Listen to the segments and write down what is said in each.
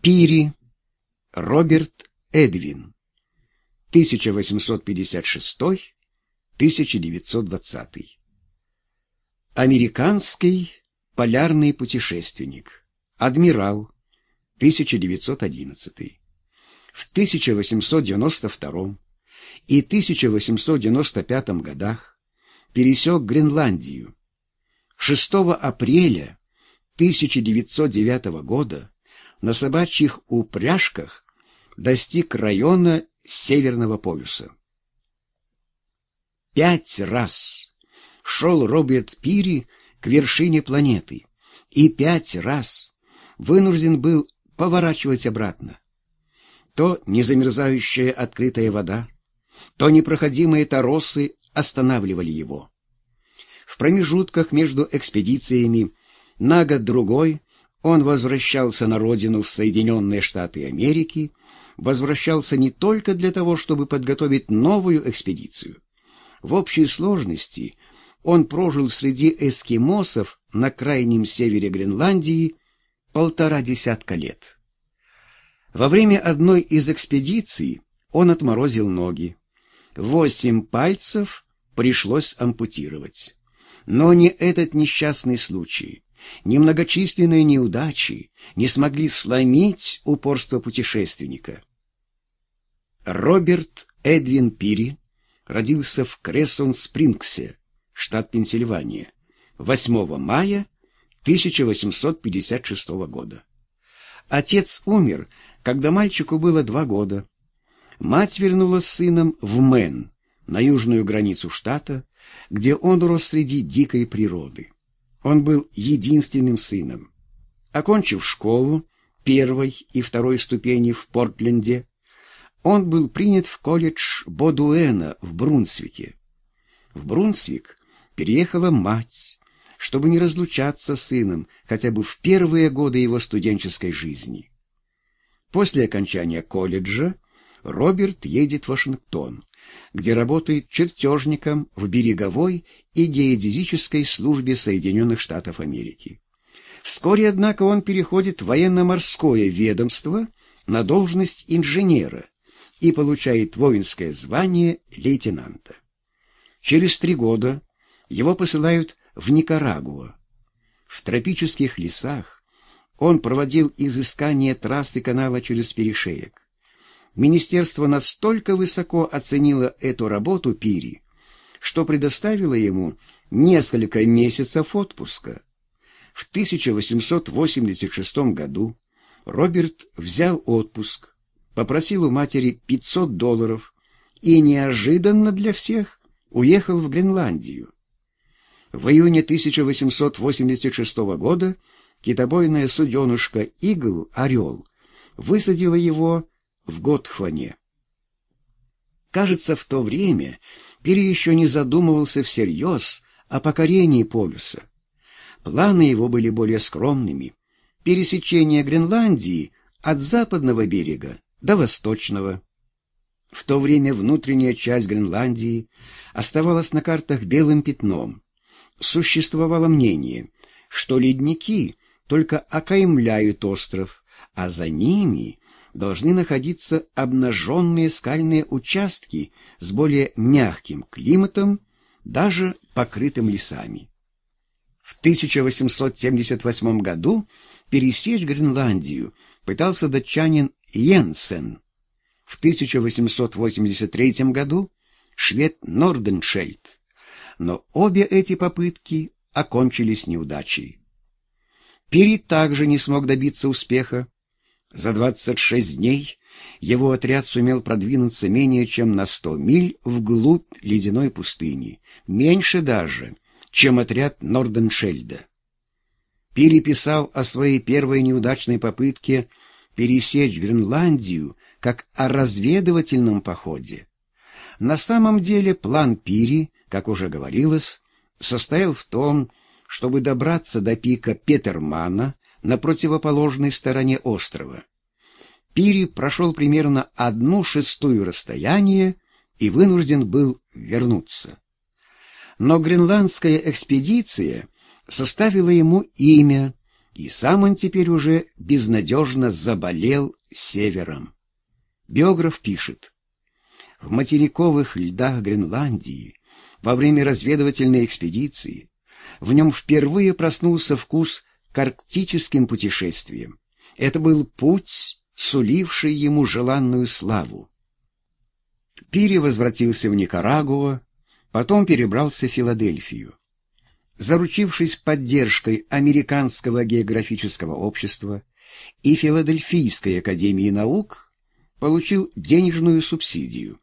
Пири, Роберт Эдвин, 1856-1920. Американский полярный путешественник, адмирал, 1911. В 1892 и 1895 годах пересек Гренландию. 6 апреля 1909 года на собачьих упряжках достиг района Северного полюса. Пять раз шел Роберт Пири к вершине планеты и пять раз вынужден был поворачивать обратно. То незамерзающая открытая вода, то непроходимые торосы останавливали его. В промежутках между экспедициями на год-другой он возвращался на родину в Соединенные Штаты Америки, возвращался не только для того, чтобы подготовить новую экспедицию. В общей сложности он прожил среди эскимосов на крайнем севере Гренландии полтора десятка лет. Во время одной из экспедиций он отморозил ноги. Восемь пальцев пришлось ампутировать. Но не этот несчастный случай, ни многочисленные неудачи не смогли сломить упорство путешественника. Роберт Эдвин Пири родился в Крессон-Спрингсе, штат Пенсильвания, 8 мая 1856 года. Отец умер, когда мальчику было два года. Мать вернулась с сыном в Мэн, на южную границу штата, где он рос среди дикой природы. Он был единственным сыном. Окончив школу первой и второй ступени в Портленде, он был принят в колледж Бодуэна в Брунсвике. В Брунсвик переехала мать, чтобы не разлучаться с сыном хотя бы в первые годы его студенческой жизни. После окончания колледжа Роберт едет в Вашингтон, где работает чертежником в береговой и геодезической службе Соединенных Штатов Америки. Вскоре, однако, он переходит в военно-морское ведомство на должность инженера и получает воинское звание лейтенанта. Через три года его посылают в Никарагуа. В тропических лесах он проводил изыскание трассы канала через перешеек. Министерство настолько высоко оценило эту работу Пири, что предоставило ему несколько месяцев отпуска. В 1886 году Роберт взял отпуск, попросил у матери 500 долларов и неожиданно для всех уехал в Гренландию. В июне 1886 года китобойная суденышка «Игл» «Орел» высадила его в Готхване. Кажется, в то время Пири еще не задумывался всерьез о покорении полюса. Планы его были более скромными. Пересечение Гренландии от западного берега до восточного. В то время внутренняя часть Гренландии оставалась на картах белым пятном. Существовало мнение, что ледники только окаймляют остров, а за ними должны находиться обнаженные скальные участки с более мягким климатом, даже покрытым лесами. В 1878 году пересечь Гренландию пытался датчанин Йенсен. В 1883 году швед Норденшельд. Но обе эти попытки окончились неудачей. Пири также не смог добиться успеха. За 26 дней его отряд сумел продвинуться менее чем на 100 миль вглубь ледяной пустыни, меньше даже, чем отряд Норденшельда. Переписал о своей первой неудачной попытке пересечь Гренландию как о разведывательном походе. На самом деле план Пири, как уже говорилось, состоял в том, чтобы добраться до пика Петермана, на противоположной стороне острова. Пири прошел примерно одну шестую расстояние и вынужден был вернуться. Но гренландская экспедиция составила ему имя, и сам он теперь уже безнадежно заболел севером. Биограф пишет, в материковых льдах Гренландии во время разведывательной экспедиции в нем впервые проснулся вкус к арктическим путешествиям. Это был путь, суливший ему желанную славу. Пири возвратился в Никарагуа, потом перебрался в Филадельфию. Заручившись поддержкой Американского географического общества и Филадельфийской академии наук, получил денежную субсидию,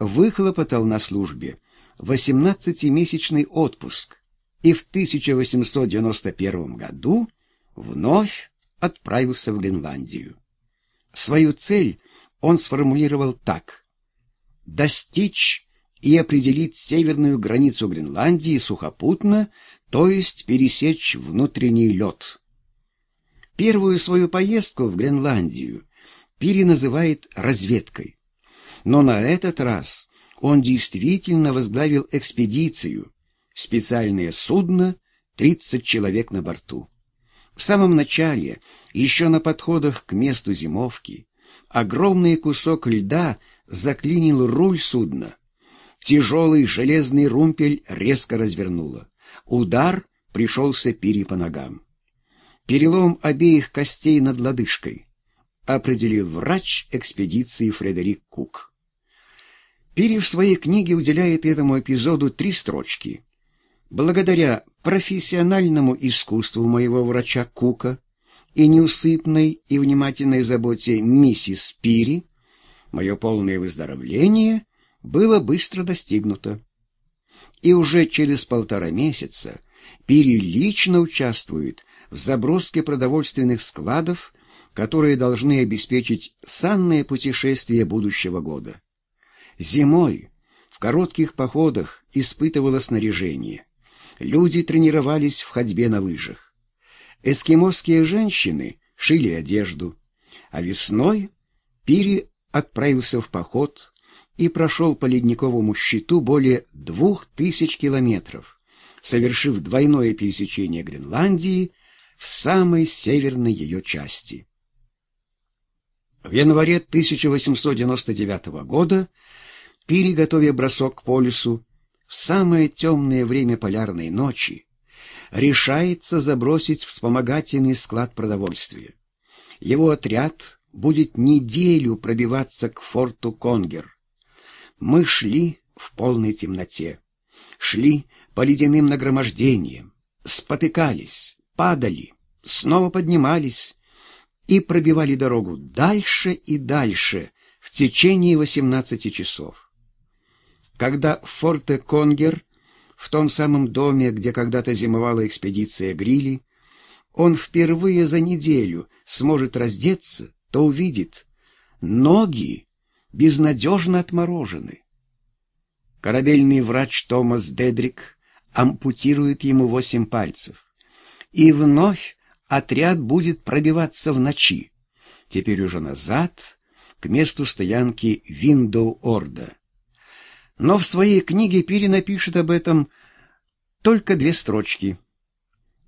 выхлопотал на службе 18-месячный отпуск и в 1891 году вновь отправился в Гренландию. Свою цель он сформулировал так. Достичь и определить северную границу Гренландии сухопутно, то есть пересечь внутренний лед. Первую свою поездку в Гренландию Пири называет разведкой. Но на этот раз он действительно возглавил экспедицию, специальное судно, 30 человек на борту. В самом начале, еще на подходах к месту зимовки, огромный кусок льда заклинил руль судна. Тяжелый железный румпель резко развернуло. Удар пришелся Пири по ногам. Перелом обеих костей над лодыжкой, определил врач экспедиции Фредерик Кук. Пири в своей книге уделяет этому эпизоду три строчки. Благодаря профессиональному искусству моего врача Кука и неусыпной и внимательной заботе миссис Пири, мое полное выздоровление было быстро достигнуто. И уже через полтора месяца Пири лично участвует в заброске продовольственных складов, которые должны обеспечить санное путешествие будущего года. Зимой в коротких походах испытывало снаряжение. Люди тренировались в ходьбе на лыжах. Эскимосские женщины шили одежду, а весной Пири отправился в поход и прошел по ледниковому щиту более двух тысяч километров, совершив двойное пересечение Гренландии в самой северной ее части. В январе 1899 года Пири, готовя бросок к полюсу, в самое темное время полярной ночи решается забросить вспомогательный склад продовольствия. Его отряд будет неделю пробиваться к форту Конгер. Мы шли в полной темноте, шли по ледяным нагромождениям, спотыкались, падали, снова поднимались и пробивали дорогу дальше и дальше в течение 18 часов. Когда в форте Конгер, в том самом доме, где когда-то зимовала экспедиция Грили, он впервые за неделю сможет раздеться, то увидит, ноги безнадежно отморожены. Корабельный врач Томас Дедрик ампутирует ему восемь пальцев. И вновь отряд будет пробиваться в ночи, теперь уже назад, к месту стоянки Виндворда. Но в своей книге Пири напишет об этом только две строчки.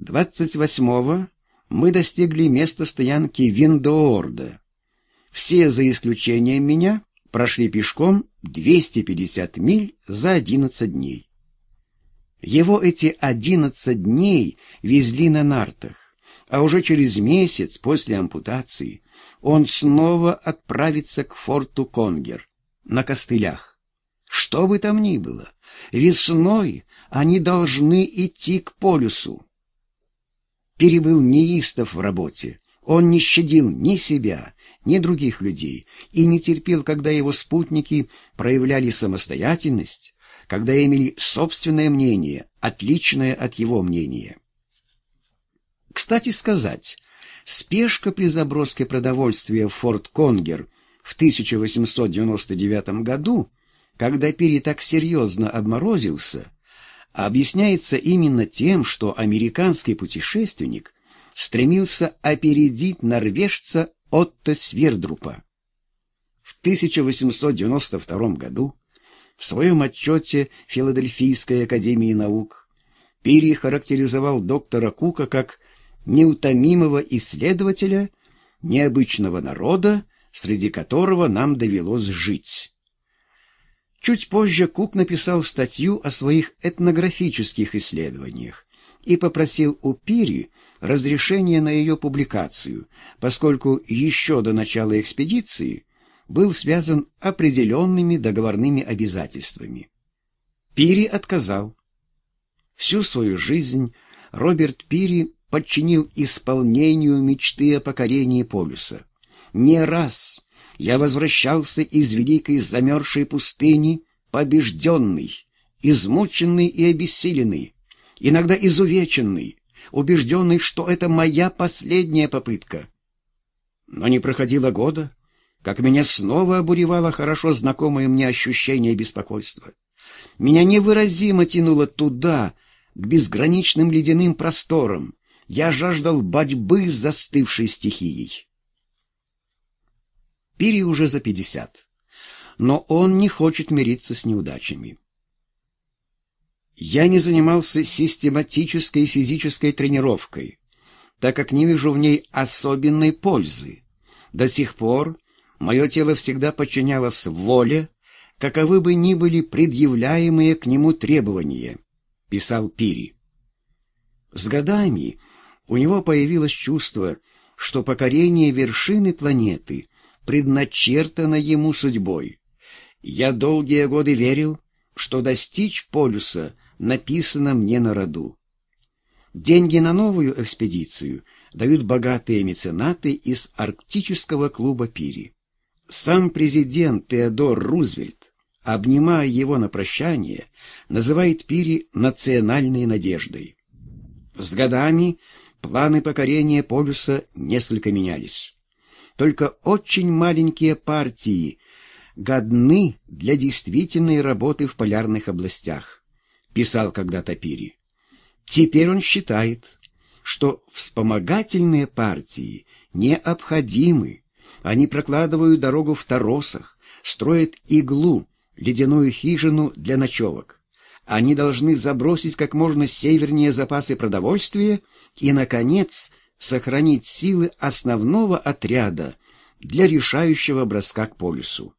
28-го мы достигли места стоянки Виндворда. Все, за исключением меня, прошли пешком 250 миль за 11 дней. Его эти 11 дней везли на нартах, а уже через месяц после ампутации он снова отправится к форту Конгер на костылях. Что бы там ни было, весной они должны идти к полюсу. Пири был неистов в работе. Он не щадил ни себя, ни других людей и не терпел, когда его спутники проявляли самостоятельность, когда имели собственное мнение, отличное от его мнения. Кстати сказать, спешка при заброске продовольствия в Форт Конгер в 1899 году когда Пири так серьезно обморозился, объясняется именно тем, что американский путешественник стремился опередить норвежца Отто Свердрупа. В 1892 году в своем отчете Филадельфийской академии наук Пири характеризовал доктора Кука как неутомимого исследователя необычного народа, среди которого нам довелось жить. Чуть позже Кук написал статью о своих этнографических исследованиях и попросил у Пири разрешения на ее публикацию, поскольку еще до начала экспедиции был связан определенными договорными обязательствами. Пири отказал. Всю свою жизнь Роберт Пири подчинил исполнению мечты о покорении полюса. Не раз я возвращался из великой замерзшей пустыни, побежденный, измученный и обессиленный, иногда изувеченный, убежденный, что это моя последняя попытка. Но не проходило года, как меня снова обуревало хорошо знакомое мне ощущение беспокойства. Меня невыразимо тянуло туда, к безграничным ледяным просторам. Я жаждал борьбы с застывшей стихией. Пири уже за пятьдесят, но он не хочет мириться с неудачами. Я не занимался систематической физической тренировкой, так как не вижу в ней особенной пользы. До сих пор мое тело всегда подчинялось воле, каковы бы ни были предъявляемые к нему требования, писал Пири. С годами у него появилось чувство, что покорение вершины планеты предначертано ему судьбой. Я долгие годы верил, что достичь полюса написано мне на роду. Деньги на новую экспедицию дают богатые меценаты из арктического клуба Пири. Сам президент Теодор Рузвельт, обнимая его на прощание, называет Пири национальной надеждой. С годами планы покорения полюса несколько менялись. Только очень маленькие партии годны для действительной работы в полярных областях, писал когда-то Пири. Теперь он считает, что вспомогательные партии необходимы. Они прокладывают дорогу в торосах, строят иглу, ледяную хижину для ночевок. Они должны забросить как можно севернее запасы продовольствия и, наконец, сохранить силы основного отряда для решающего броска к полюсу.